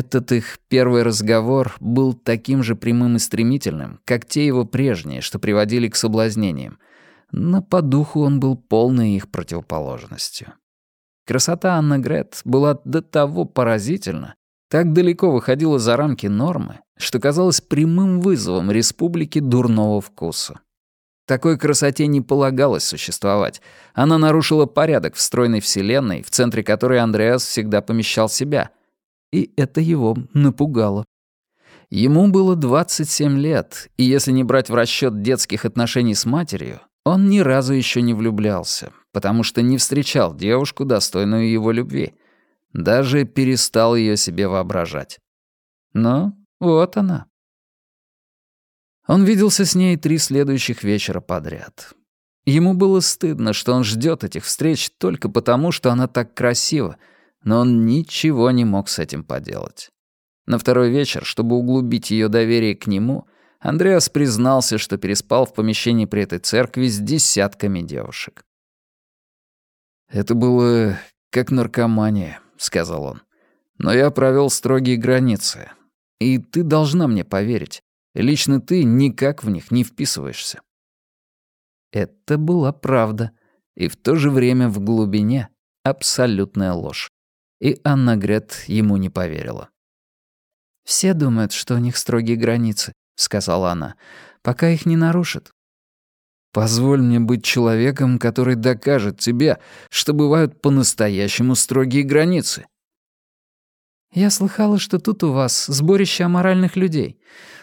Этот их первый разговор был таким же прямым и стремительным, как те его прежние, что приводили к соблазнениям, но по духу он был полной их противоположностью. Красота Анна Грет была до того поразительна, так далеко выходила за рамки нормы, что казалось прямым вызовом республики дурного вкуса. Такой красоте не полагалось существовать. Она нарушила порядок в стройной вселенной, в центре которой Андреас всегда помещал себя. И это его напугало. Ему было 27 лет, и если не брать в расчет детских отношений с матерью, он ни разу еще не влюблялся, потому что не встречал девушку, достойную его любви. Даже перестал ее себе воображать. Но вот она. Он виделся с ней три следующих вечера подряд. Ему было стыдно, что он ждет этих встреч только потому, что она так красива, но он ничего не мог с этим поделать. На второй вечер, чтобы углубить ее доверие к нему, Андреас признался, что переспал в помещении при этой церкви с десятками девушек. «Это было как наркомания», — сказал он. «Но я провел строгие границы. И ты должна мне поверить. Лично ты никак в них не вписываешься». Это была правда. И в то же время в глубине абсолютная ложь. И Анна Грет ему не поверила. «Все думают, что у них строгие границы», — сказала она, — «пока их не нарушат. Позволь мне быть человеком, который докажет тебе, что бывают по-настоящему строгие границы. Я слыхала, что тут у вас сборище аморальных людей.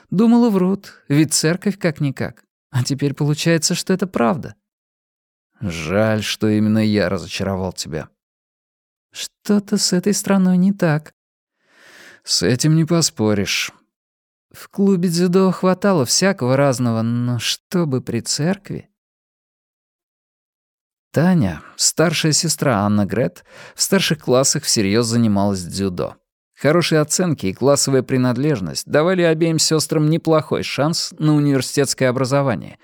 Думала, врут, ведь церковь как-никак. А теперь получается, что это правда. Жаль, что именно я разочаровал тебя. Что-то с этой страной не так. С этим не поспоришь. В клубе дзюдо хватало всякого разного, но чтобы при церкви... Таня, старшая сестра Анна Грет, в старших классах всерьез занималась дзюдо. Хорошие оценки и классовая принадлежность давали обеим сестрам неплохой шанс на университетское образование.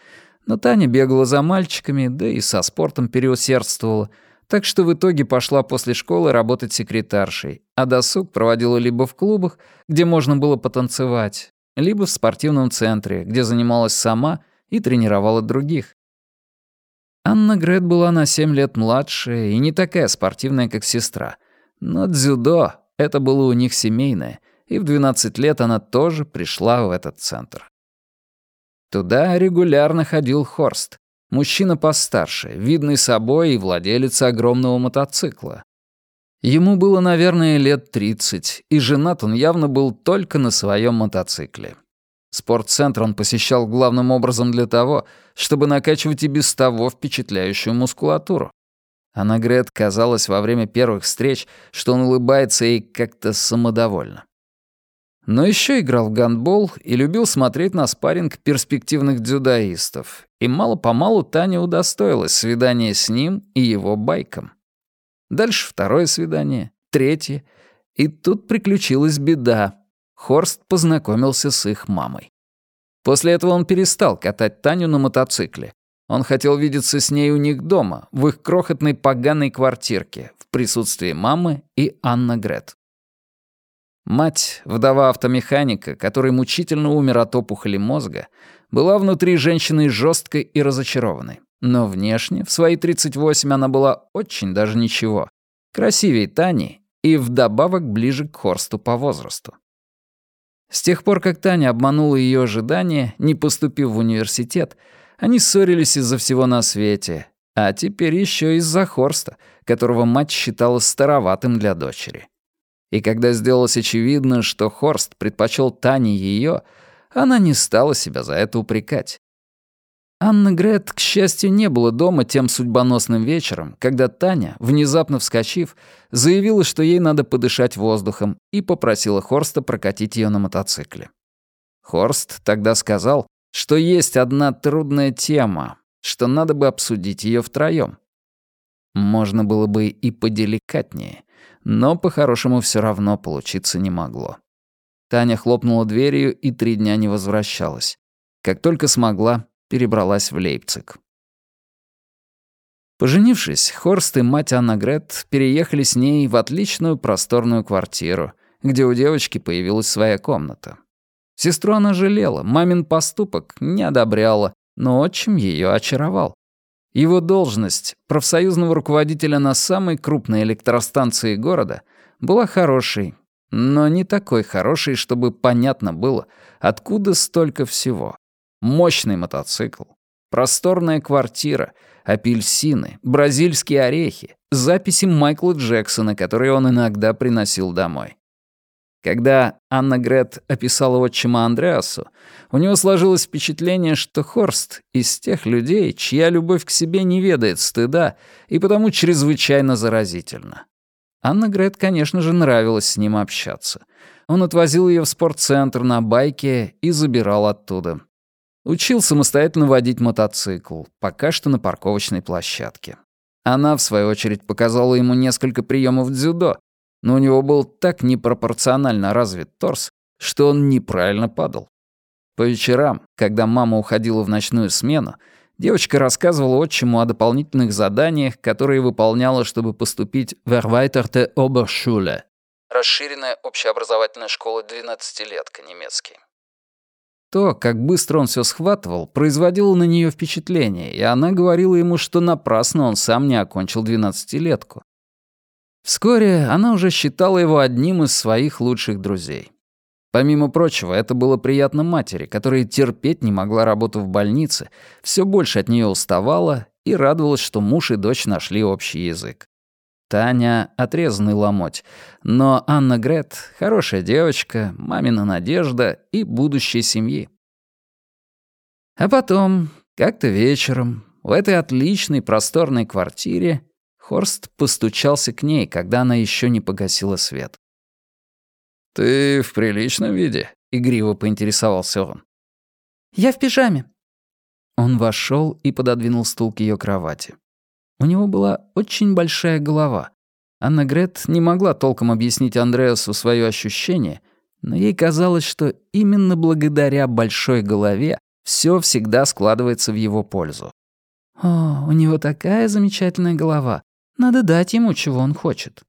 Но Таня бегала за мальчиками, да и со спортом переусердствовала, так что в итоге пошла после школы работать секретаршей, а досуг проводила либо в клубах, где можно было потанцевать, либо в спортивном центре, где занималась сама и тренировала других. Анна Грет была на 7 лет младше и не такая спортивная, как сестра. Но дзюдо — это было у них семейное, и в 12 лет она тоже пришла в этот центр. Туда регулярно ходил Хорст, мужчина постарше, видный собой и владелец огромного мотоцикла, Ему было, наверное, лет 30, и женат он явно был только на своем мотоцикле. Спортцентр он посещал главным образом для того, чтобы накачивать и без того впечатляющую мускулатуру. А Нагрет казалось во время первых встреч, что он улыбается ей как-то самодовольно. Но еще играл в гандбол и любил смотреть на спарринг перспективных дзюдоистов. И мало-помалу Таня удостоилась свидания с ним и его байком. Дальше второе свидание, третье. И тут приключилась беда. Хорст познакомился с их мамой. После этого он перестал катать Таню на мотоцикле. Он хотел видеться с ней у них дома, в их крохотной поганой квартирке, в присутствии мамы и Анна Грет. Мать, вдова автомеханика, который мучительно умер от опухоли мозга, была внутри женщиной жесткой и разочарованной. Но внешне, в свои 38 она была очень даже ничего. Красивее Тани и вдобавок ближе к Хорсту по возрасту. С тех пор, как Таня обманула ее ожидания, не поступив в университет, они ссорились из-за всего на свете, а теперь еще из-за Хорста, которого мать считала староватым для дочери. И когда сделалось очевидно, что Хорст предпочел Тане ее, она не стала себя за это упрекать. Анна Грет, к счастью, не было дома тем судьбоносным вечером, когда Таня, внезапно вскочив, заявила, что ей надо подышать воздухом, и попросила Хорста прокатить ее на мотоцикле. Хорст тогда сказал, что есть одна трудная тема, что надо бы обсудить ее втроем. Можно было бы и поделикатнее, но по-хорошему все равно получиться не могло. Таня хлопнула дверью и три дня не возвращалась. Как только смогла, перебралась в Лейпциг. Поженившись, Хорст и мать Анна Грет переехали с ней в отличную просторную квартиру, где у девочки появилась своя комната. Сестру она жалела, мамин поступок не одобряла, но отчим ее очаровал. Его должность профсоюзного руководителя на самой крупной электростанции города была хорошей, но не такой хорошей, чтобы понятно было, откуда столько всего. Мощный мотоцикл, просторная квартира, апельсины, бразильские орехи, записи Майкла Джексона, которые он иногда приносил домой. Когда Анна Грет описала отчима Андреасу, у него сложилось впечатление, что Хорст из тех людей, чья любовь к себе не ведает стыда и потому чрезвычайно заразительна. Анна Грет, конечно же, нравилось с ним общаться. Он отвозил ее в спортцентр на байке и забирал оттуда. Учил самостоятельно водить мотоцикл, пока что на парковочной площадке. Она, в свою очередь, показала ему несколько приемов дзюдо, но у него был так непропорционально развит торс, что он неправильно падал. По вечерам, когда мама уходила в ночную смену, девочка рассказывала отчиму о дополнительных заданиях, которые выполняла, чтобы поступить в Erweiterte Oberschule. Расширенная общеобразовательная школа 12-летка, немецкий. То, как быстро он все схватывал, производило на нее впечатление, и она говорила ему, что напрасно он сам не окончил 12-летку. Вскоре она уже считала его одним из своих лучших друзей. Помимо прочего, это было приятно матери, которая терпеть не могла работу в больнице, все больше от нее уставала и радовалась, что муж и дочь нашли общий язык. Таня — отрезанный ломоть, но Анна Грет — хорошая девочка, мамина надежда и будущее семьи. А потом, как-то вечером, в этой отличной просторной квартире Хорст постучался к ней, когда она еще не погасила свет. «Ты в приличном виде?» — игриво поинтересовался он. «Я в пижаме». Он вошел и пододвинул стул к ее кровати. У него была очень большая голова. Анна Грет не могла толком объяснить Андреасу свое ощущение, но ей казалось, что именно благодаря большой голове все всегда складывается в его пользу. «О, у него такая замечательная голова. Надо дать ему, чего он хочет».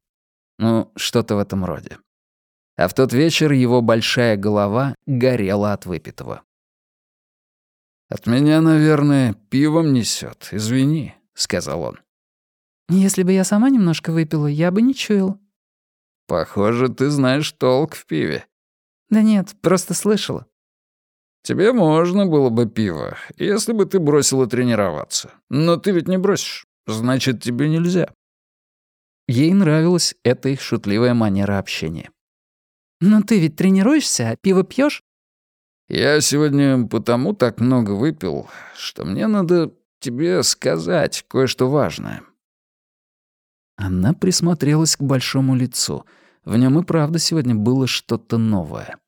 Ну, что-то в этом роде. А в тот вечер его большая голова горела от выпитого. «От меня, наверное, пивом несет. извини», — сказал он. «Если бы я сама немножко выпила, я бы не чуял». «Похоже, ты знаешь толк в пиве». «Да нет, просто слышала». «Тебе можно было бы пиво, если бы ты бросила тренироваться. Но ты ведь не бросишь. Значит, тебе нельзя». Ей нравилась эта их шутливая манера общения. «Но ты ведь тренируешься, а пиво пьешь? «Я сегодня потому так много выпил, что мне надо тебе сказать кое-что важное». Она присмотрелась к большому лицу. В нем и правда сегодня было что-то новое.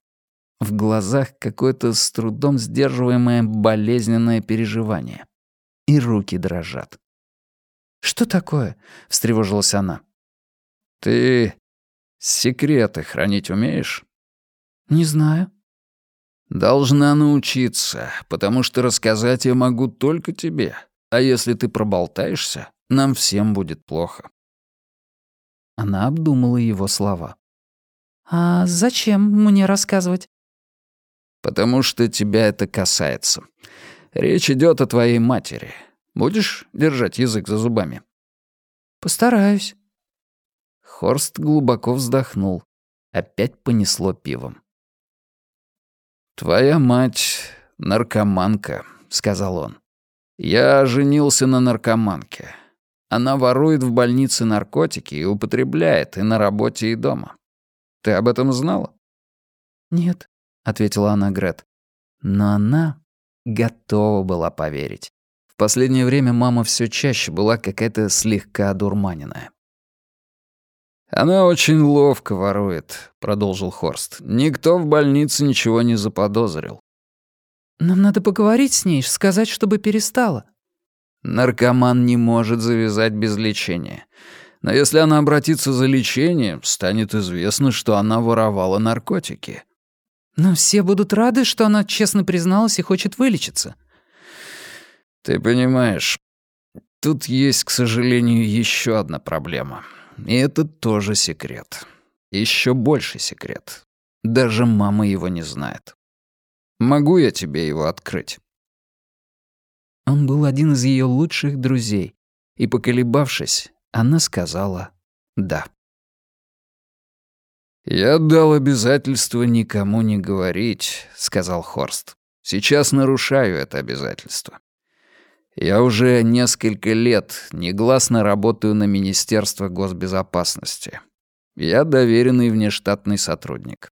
В глазах какое-то с трудом сдерживаемое болезненное переживание. И руки дрожат. «Что такое?» — встревожилась она. «Ты секреты хранить умеешь?» «Не знаю». «Должна научиться, потому что рассказать я могу только тебе. А если ты проболтаешься, нам всем будет плохо». Она обдумала его слова. «А зачем мне рассказывать?» «Потому что тебя это касается. Речь идет о твоей матери. Будешь держать язык за зубами?» «Постараюсь». Хорст глубоко вздохнул. Опять понесло пивом. «Твоя мать — наркоманка», — сказал он. «Я женился на наркоманке. Она ворует в больнице наркотики и употребляет и на работе, и дома. Ты об этом знала?» «Нет», — ответила она Грет. Но она готова была поверить. В последнее время мама все чаще была какая-то слегка одурманенная. «Она очень ловко ворует», — продолжил Хорст. «Никто в больнице ничего не заподозрил». «Нам надо поговорить с ней, сказать, чтобы перестала». Наркоман не может завязать без лечения. Но если она обратится за лечением, станет известно, что она воровала наркотики. Но все будут рады, что она честно призналась и хочет вылечиться. Ты понимаешь, тут есть, к сожалению, еще одна проблема. И это тоже секрет. Еще больший секрет. Даже мама его не знает. Могу я тебе его открыть?» Он был один из ее лучших друзей, и, поколебавшись, она сказала «да». «Я дал обязательство никому не говорить», — сказал Хорст. «Сейчас нарушаю это обязательство. Я уже несколько лет негласно работаю на Министерство госбезопасности. Я доверенный внештатный сотрудник.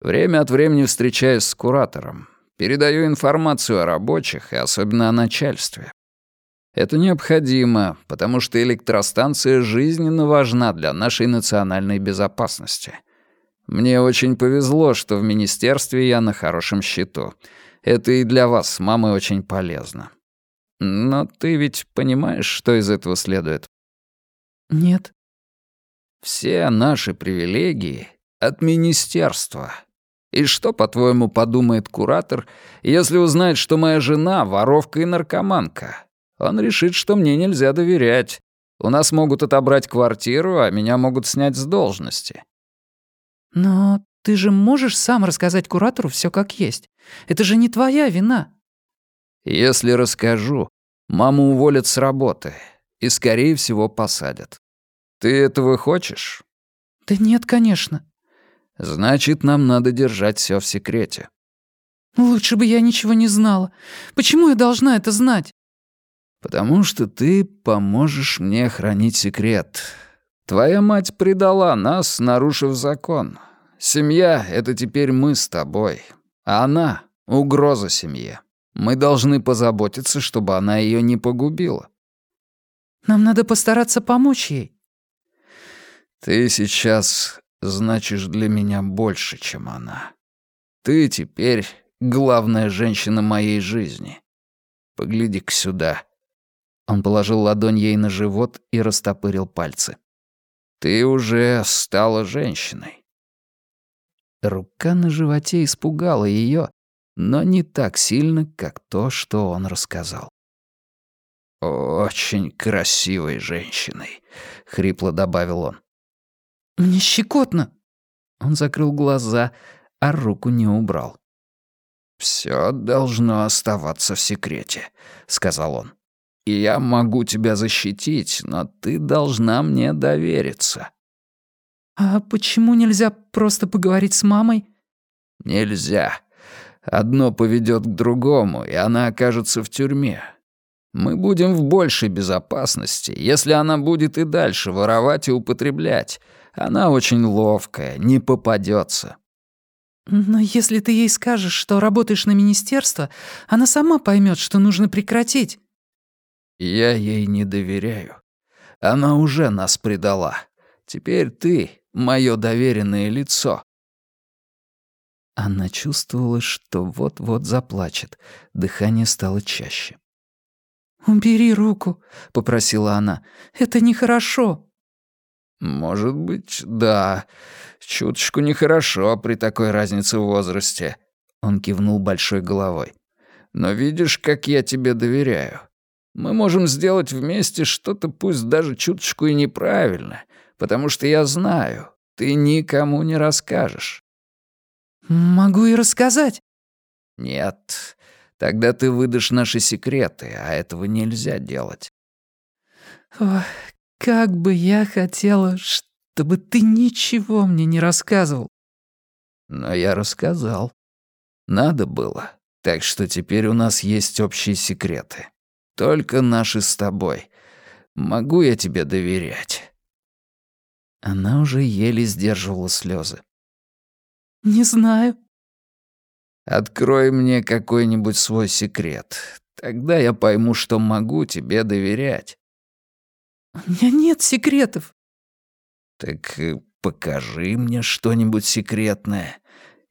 Время от времени встречаюсь с куратором, передаю информацию о рабочих и особенно о начальстве. Это необходимо, потому что электростанция жизненно важна для нашей национальной безопасности. Мне очень повезло, что в министерстве я на хорошем счету. Это и для вас с мамой очень полезно. Но ты ведь понимаешь, что из этого следует? Нет. Все наши привилегии от министерства. И что, по-твоему, подумает куратор, если узнает, что моя жена — воровка и наркоманка? Он решит, что мне нельзя доверять. У нас могут отобрать квартиру, а меня могут снять с должности. «Но ты же можешь сам рассказать куратору все как есть. Это же не твоя вина». «Если расскажу, маму уволят с работы и, скорее всего, посадят. Ты этого хочешь?» «Да нет, конечно». «Значит, нам надо держать все в секрете». «Лучше бы я ничего не знала. Почему я должна это знать?» «Потому что ты поможешь мне хранить секрет. Твоя мать предала нас, нарушив закон. Семья — это теперь мы с тобой. А она — угроза семье. Мы должны позаботиться, чтобы она ее не погубила. Нам надо постараться помочь ей. Ты сейчас значишь для меня больше, чем она. Ты теперь главная женщина моей жизни. Погляди-ка сюда. Он положил ладонь ей на живот и растопырил пальцы. Ты уже стала женщиной. Рука на животе испугала ее, но не так сильно, как то, что он рассказал. «Очень красивой женщиной», — хрипло добавил он. «Мне щекотно». Он закрыл глаза, а руку не убрал. «Всё должно оставаться в секрете», — сказал он и я могу тебя защитить, но ты должна мне довериться». «А почему нельзя просто поговорить с мамой?» «Нельзя. Одно поведет к другому, и она окажется в тюрьме. Мы будем в большей безопасности, если она будет и дальше воровать и употреблять. Она очень ловкая, не попадется. «Но если ты ей скажешь, что работаешь на министерство, она сама поймет, что нужно прекратить». Я ей не доверяю. Она уже нас предала. Теперь ты — мое доверенное лицо». Она чувствовала, что вот-вот заплачет. Дыхание стало чаще. «Убери руку», — попросила она. «Это нехорошо». «Может быть, да. Чуточку нехорошо при такой разнице в возрасте». Он кивнул большой головой. «Но видишь, как я тебе доверяю. Мы можем сделать вместе что-то, пусть даже чуточку и неправильно, потому что я знаю, ты никому не расскажешь». «Могу и рассказать». «Нет, тогда ты выдашь наши секреты, а этого нельзя делать». «Ох, как бы я хотела, чтобы ты ничего мне не рассказывал». «Но я рассказал. Надо было, так что теперь у нас есть общие секреты». Только наши с тобой. Могу я тебе доверять?» Она уже еле сдерживала слезы. «Не знаю». «Открой мне какой-нибудь свой секрет. Тогда я пойму, что могу тебе доверять». «У меня нет секретов». «Так э, покажи мне что-нибудь секретное.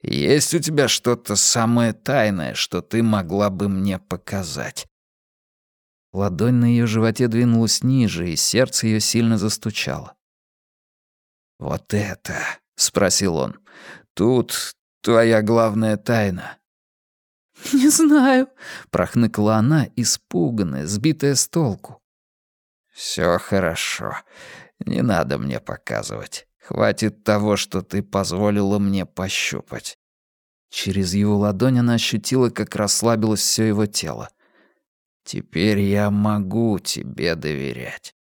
Есть у тебя что-то самое тайное, что ты могла бы мне показать?» Ладонь на ее животе двинулась ниже, и сердце ее сильно застучало. «Вот это?» — спросил он. «Тут твоя главная тайна». «Не знаю», — прохныкала она, испуганная, сбитая с толку. «Всё хорошо. Не надо мне показывать. Хватит того, что ты позволила мне пощупать». Через его ладонь она ощутила, как расслабилось все его тело. «Теперь я могу тебе доверять».